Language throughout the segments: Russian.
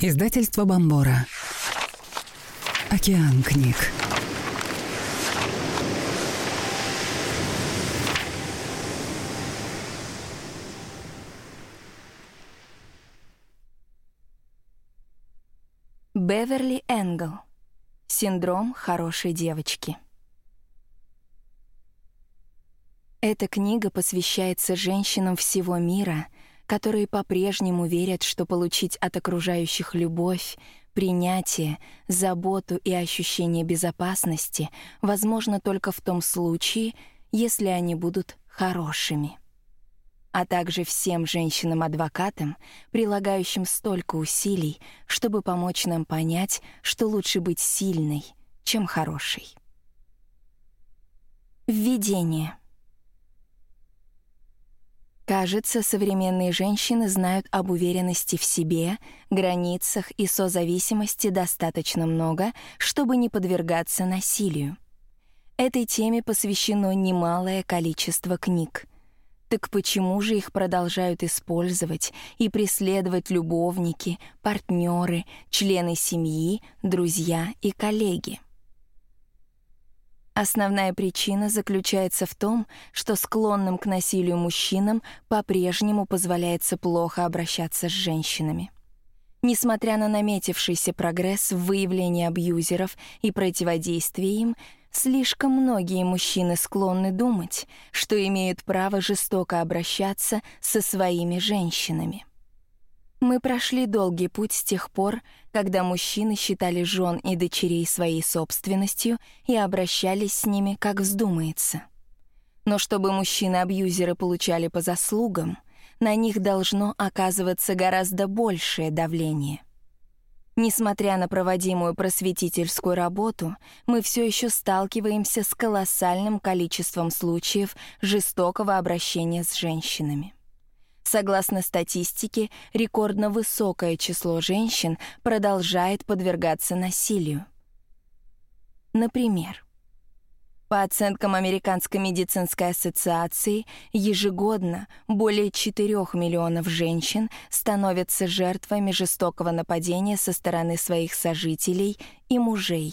Издательство Бомбора. Океан книг. Беверли Энгл. Синдром хорошей девочки. Эта книга посвящается женщинам всего мира — которые по-прежнему верят, что получить от окружающих любовь, принятие, заботу и ощущение безопасности возможно только в том случае, если они будут хорошими. А также всем женщинам-адвокатам, прилагающим столько усилий, чтобы помочь нам понять, что лучше быть сильной, чем хорошей. Введение — Кажется, современные женщины знают об уверенности в себе, границах и созависимости достаточно много, чтобы не подвергаться насилию. Этой теме посвящено немалое количество книг. Так почему же их продолжают использовать и преследовать любовники, партнеры, члены семьи, друзья и коллеги? Основная причина заключается в том, что склонным к насилию мужчинам по-прежнему позволяется плохо обращаться с женщинами. Несмотря на наметившийся прогресс в выявлении абьюзеров и противодействии им, слишком многие мужчины склонны думать, что имеют право жестоко обращаться со своими женщинами. Мы прошли долгий путь с тех пор, когда мужчины считали жен и дочерей своей собственностью и обращались с ними, как вздумается. Но чтобы мужчины-абьюзеры получали по заслугам, на них должно оказываться гораздо большее давление. Несмотря на проводимую просветительскую работу, мы все еще сталкиваемся с колоссальным количеством случаев жестокого обращения с женщинами. Согласно статистике, рекордно высокое число женщин продолжает подвергаться насилию. Например, по оценкам Американской медицинской ассоциации, ежегодно более 4 миллионов женщин становятся жертвами жестокого нападения со стороны своих сожителей и мужей.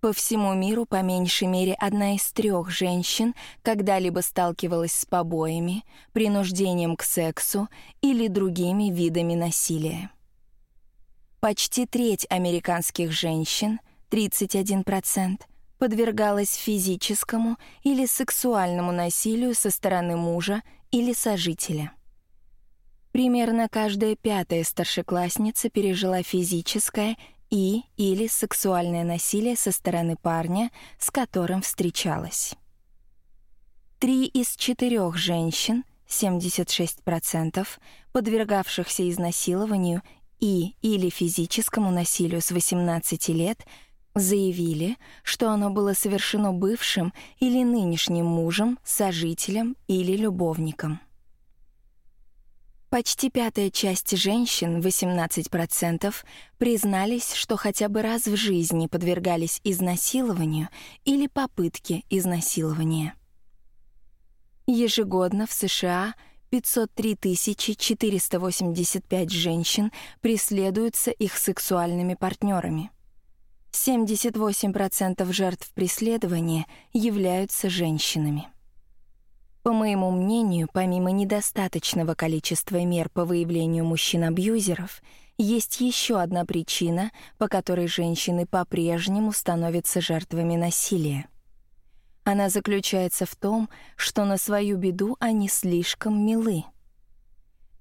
По всему миру по меньшей мере одна из трех женщин когда-либо сталкивалась с побоями, принуждением к сексу или другими видами насилия. Почти треть американских женщин, 31%, подвергалась физическому или сексуальному насилию со стороны мужа или сожителя. Примерно каждая пятая старшеклассница пережила физическое и или сексуальное насилие со стороны парня, с которым встречалась. Три из четырех женщин, 76%, подвергавшихся изнасилованию и или физическому насилию с 18 лет, заявили, что оно было совершено бывшим или нынешним мужем, сожителем или любовником. Почти пятая часть женщин, 18%, признались, что хотя бы раз в жизни подвергались изнасилованию или попытке изнасилования. Ежегодно в США 503 485 женщин преследуются их сексуальными партнерами. 78% жертв преследования являются женщинами. По моему мнению, помимо недостаточного количества мер по выявлению мужчин-абьюзеров, есть еще одна причина, по которой женщины по-прежнему становятся жертвами насилия. Она заключается в том, что на свою беду они слишком милы —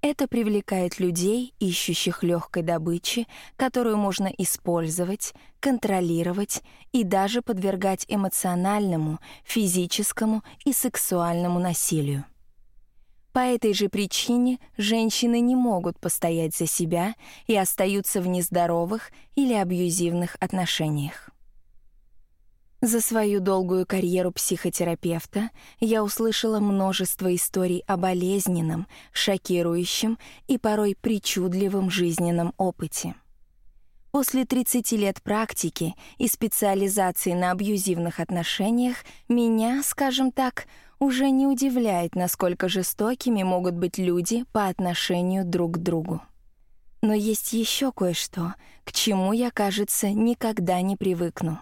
это привлекает людей, ищущих легкой добычи, которую можно использовать, контролировать и даже подвергать эмоциональному, физическому и сексуальному насилию. По этой же причине женщины не могут постоять за себя и остаются в нездоровых или абьюзивных отношениях. За свою долгую карьеру психотерапевта я услышала множество историй о болезненном, шокирующем и порой причудливом жизненном опыте. После 30 лет практики и специализации на абьюзивных отношениях меня, скажем так, уже не удивляет, насколько жестокими могут быть люди по отношению друг к другу. Но есть еще кое-что, к чему я, кажется, никогда не привыкну.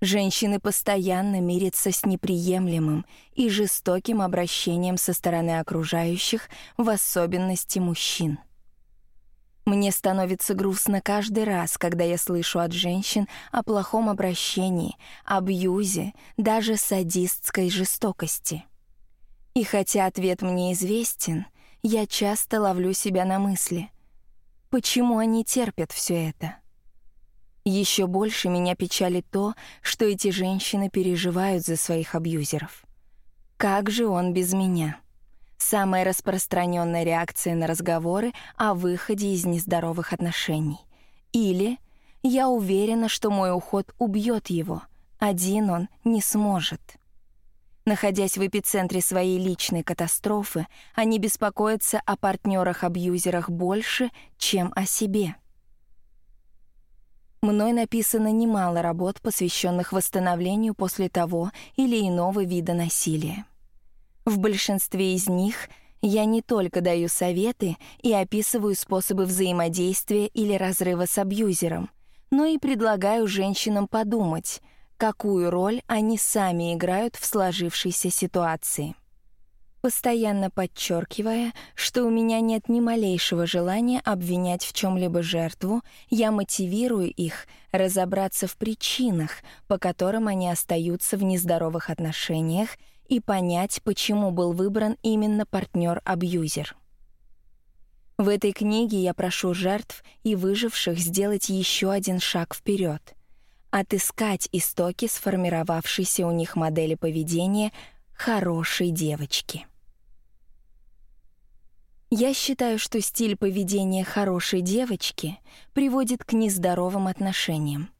Женщины постоянно мирятся с неприемлемым и жестоким обращением со стороны окружающих, в особенности мужчин. Мне становится грустно каждый раз, когда я слышу от женщин о плохом обращении, абьюзе, даже садистской жестокости. И хотя ответ мне известен, я часто ловлю себя на мысли, почему они терпят все это? Еще больше меня печалит то, что эти женщины переживают за своих абьюзеров. Как же он без меня? Самая распространенная реакция на разговоры о выходе из нездоровых отношений. Или «я уверена, что мой уход убьет его, один он не сможет». Находясь в эпицентре своей личной катастрофы, они беспокоятся о партнерах-абьюзерах больше, чем о себе. Мной написано немало работ, посвященных восстановлению после того или иного вида насилия. В большинстве из них я не только даю советы и описываю способы взаимодействия или разрыва с абьюзером, но и предлагаю женщинам подумать, какую роль они сами играют в сложившейся ситуации постоянно подчеркивая, что у меня нет ни малейшего желания обвинять в чем-либо жертву, я мотивирую их разобраться в причинах, по которым они остаются в нездоровых отношениях, и понять, почему был выбран именно партнер-абьюзер. В этой книге я прошу жертв и выживших сделать еще один шаг вперед, отыскать истоки сформировавшейся у них модели поведения хорошей девочки. Я считаю, что стиль поведения хорошей девочки приводит к нездоровым отношениям,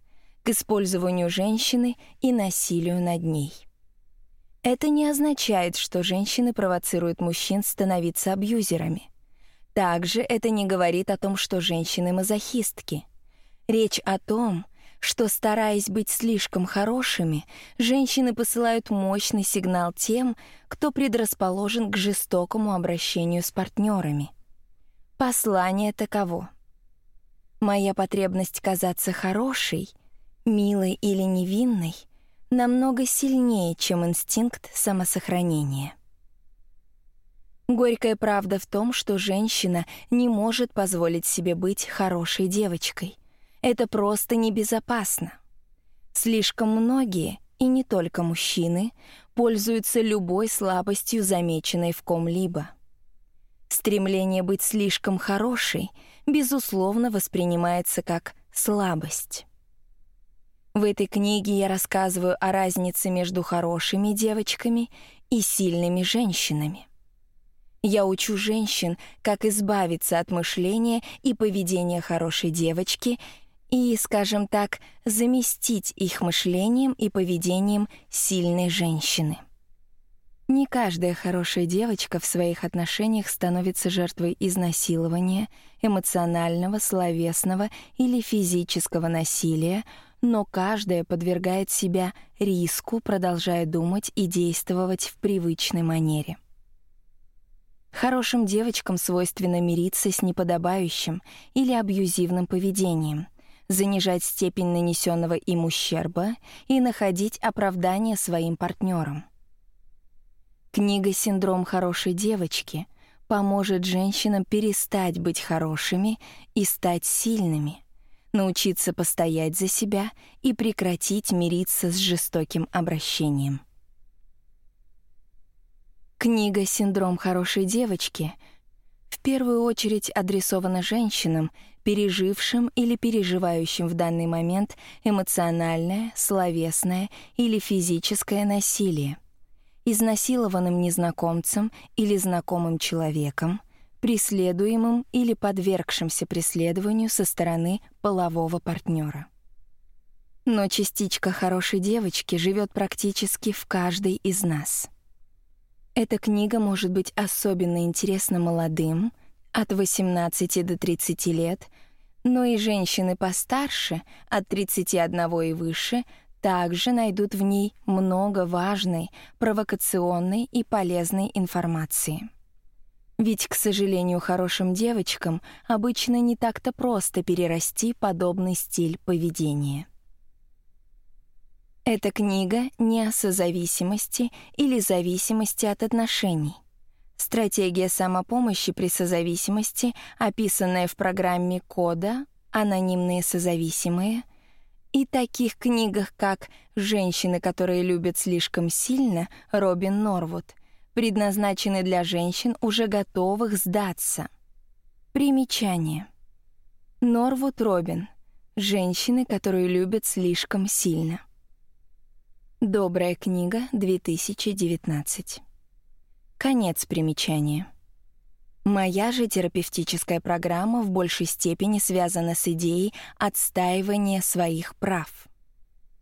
к использованию женщины и насилию над ней. Это не означает, что женщины провоцируют мужчин становиться абьюзерами. Также это не говорит о том, что женщины мазохистки. Речь о том, что, стараясь быть слишком хорошими, женщины посылают мощный сигнал тем, кто предрасположен к жестокому обращению с партнерами. Послание таково. Моя потребность казаться хорошей, милой или невинной намного сильнее, чем инстинкт самосохранения. Горькая правда в том, что женщина не может позволить себе быть хорошей девочкой — это просто небезопасно. Слишком многие, и не только мужчины, пользуются любой слабостью, замеченной в ком-либо. Стремление быть слишком хорошей, безусловно, воспринимается как слабость. В этой книге я рассказываю о разнице между хорошими девочками и сильными женщинами. Я учу женщин, как избавиться от мышления и поведения хорошей девочки и, скажем так, заместить их мышлением и поведением сильной женщины. Не каждая хорошая девочка в своих отношениях становится жертвой изнасилования, эмоционального, словесного или физического насилия, но каждая подвергает себя риску, продолжая думать и действовать в привычной манере. Хорошим девочкам свойственно мириться с неподобающим или абьюзивным поведением — занижать степень нанесенного им ущерба и находить оправдание своим партнерам. Книга «Синдром хорошей девочки» поможет женщинам перестать быть хорошими и стать сильными, научиться постоять за себя и прекратить мириться с жестоким обращением. Книга «Синдром хорошей девочки» в первую очередь адресована женщинам, пережившим или переживающим в данный момент эмоциональное, словесное или физическое насилие, изнасилованным незнакомцем или знакомым человеком, преследуемым или подвергшимся преследованию со стороны полового партнера. Но частичка хорошей девочки живет практически в каждой из нас. Эта книга может быть особенно интересна молодым — от 18 до 30 лет, но и женщины постарше, от 31 и выше, также найдут в ней много важной, провокационной и полезной информации. Ведь, к сожалению, хорошим девочкам обычно не так-то просто перерасти подобный стиль поведения. Эта книга не о созависимости или зависимости от отношений. Стратегия самопомощи при созависимости, описанная в программе «Кода», «Анонимные созависимые», и таких книгах, как «Женщины, которые любят слишком сильно» Робин Норвуд, предназначены для женщин, уже готовых сдаться. Примечание. Норвуд Робин. Женщины, которые любят слишком сильно. Добрая книга, 2019. Конец примечания. Моя же терапевтическая программа в большей степени связана с идеей отстаивания своих прав.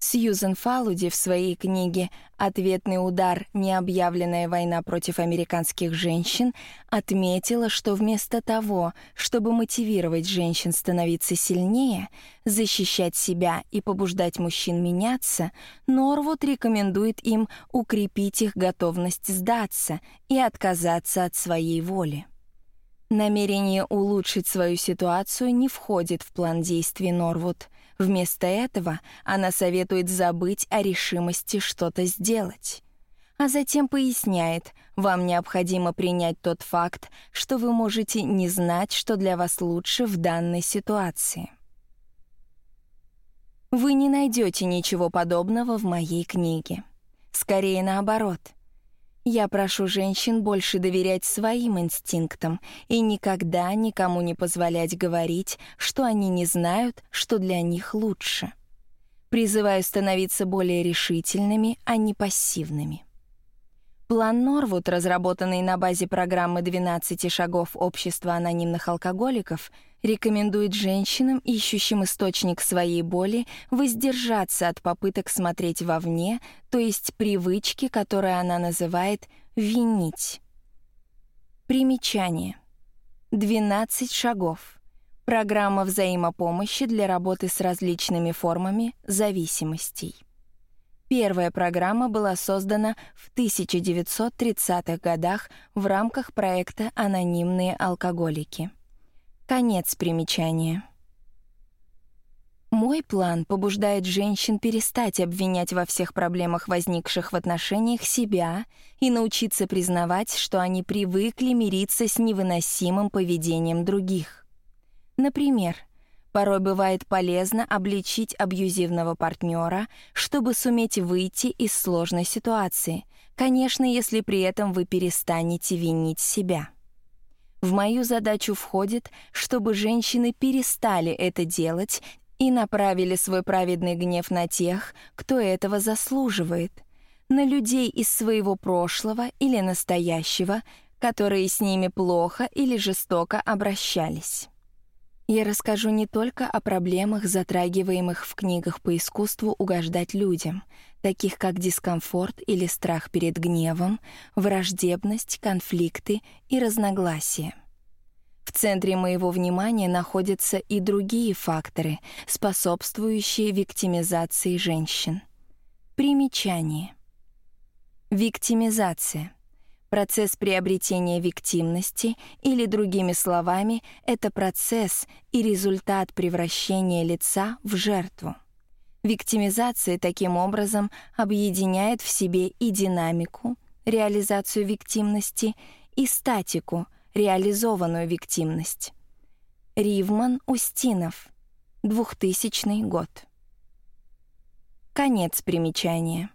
Сьюзен Фалуди в своей книге «Ответный удар. Необъявленная война против американских женщин» отметила, что вместо того, чтобы мотивировать женщин становиться сильнее, защищать себя и побуждать мужчин меняться, Норвуд рекомендует им укрепить их готовность сдаться и отказаться от своей воли. Намерение улучшить свою ситуацию не входит в план действий Норвуд — Вместо этого она советует забыть о решимости что-то сделать. А затем поясняет, вам необходимо принять тот факт, что вы можете не знать, что для вас лучше в данной ситуации. Вы не найдете ничего подобного в моей книге. Скорее наоборот — я прошу женщин больше доверять своим инстинктам и никогда никому не позволять говорить, что они не знают, что для них лучше. Призываю становиться более решительными, а не пассивными. План Норвуд, разработанный на базе программы «12 шагов общества анонимных алкоголиков», рекомендует женщинам, ищущим источник своей боли, воздержаться от попыток смотреть вовне, то есть привычки, которые она называет «винить». Примечание. 12 шагов. Программа взаимопомощи для работы с различными формами зависимостей. Первая программа была создана в 1930-х годах в рамках проекта «Анонимные алкоголики». Конец примечания. Мой план побуждает женщин перестать обвинять во всех проблемах, возникших в отношениях себя, и научиться признавать, что они привыкли мириться с невыносимым поведением других. Например, Порой бывает полезно обличить абьюзивного партнера, чтобы суметь выйти из сложной ситуации, конечно, если при этом вы перестанете винить себя. В мою задачу входит, чтобы женщины перестали это делать и направили свой праведный гнев на тех, кто этого заслуживает, на людей из своего прошлого или настоящего, которые с ними плохо или жестоко обращались. Я расскажу не только о проблемах, затрагиваемых в книгах по искусству угождать людям, таких как дискомфорт или страх перед гневом, враждебность, конфликты и разногласия. В центре моего внимания находятся и другие факторы, способствующие виктимизации женщин. Примечание. Виктимизация — Процесс приобретения виктимности, или другими словами, это процесс и результат превращения лица в жертву. Виктимизация таким образом объединяет в себе и динамику, реализацию виктимности, и статику, реализованную виктимность. Ривман Устинов, 2000 год. Конец примечания.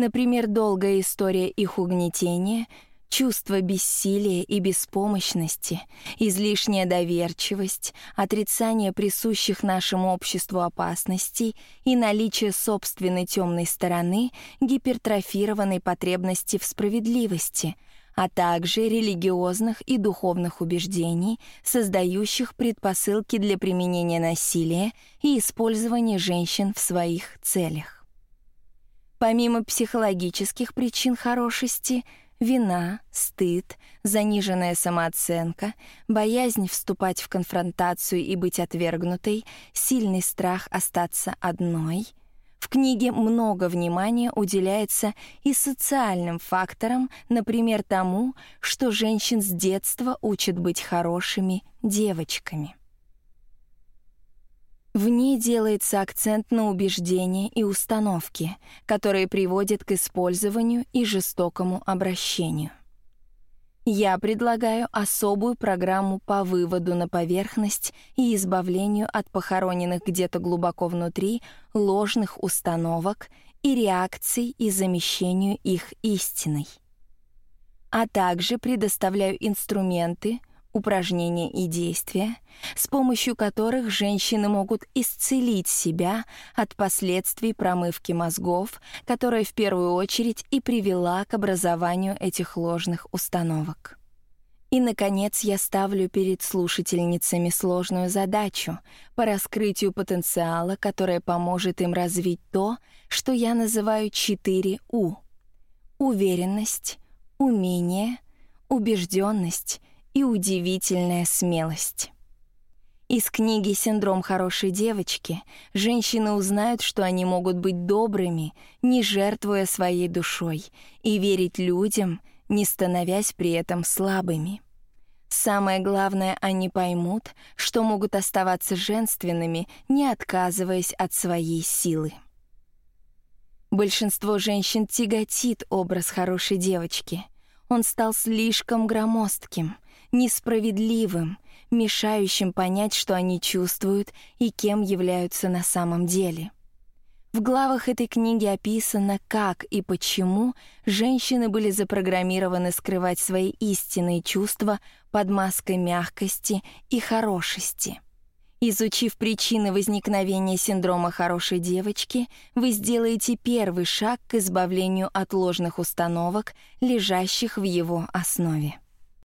Например, долгая история их угнетения, чувство бессилия и беспомощности, излишняя доверчивость, отрицание присущих нашему обществу опасностей и наличие собственной темной стороны, гипертрофированной потребности в справедливости — а также религиозных и духовных убеждений, создающих предпосылки для применения насилия и использования женщин в своих целях. Помимо психологических причин хорошести, вина, стыд, заниженная самооценка, боязнь вступать в конфронтацию и быть отвергнутой, сильный страх остаться одной, В книге много внимания уделяется и социальным факторам, например, тому, что женщин с детства учат быть хорошими девочками. В ней делается акцент на убеждения и установки, которые приводят к использованию и жестокому обращению. Я предлагаю особую программу по выводу на поверхность и избавлению от похороненных где-то глубоко внутри ложных установок и реакций и замещению их истиной. А также предоставляю инструменты, упражнения и действия, с помощью которых женщины могут исцелить себя от последствий промывки мозгов, которая в первую очередь и привела к образованию этих ложных установок. И, наконец, я ставлю перед слушательницами сложную задачу по раскрытию потенциала, которая поможет им развить то, что я называю 4 У. Уверенность, умение, убежденность и удивительная смелость. Из книги «Синдром хорошей девочки» женщины узнают, что они могут быть добрыми, не жертвуя своей душой, и верить людям, не становясь при этом слабыми. Самое главное, они поймут, что могут оставаться женственными, не отказываясь от своей силы. Большинство женщин тяготит образ хорошей девочки. Он стал слишком громоздким — несправедливым, мешающим понять, что они чувствуют и кем являются на самом деле. В главах этой книги описано, как и почему женщины были запрограммированы скрывать свои истинные чувства под маской мягкости и хорошести. Изучив причины возникновения синдрома хорошей девочки, вы сделаете первый шаг к избавлению от ложных установок, лежащих в его основе.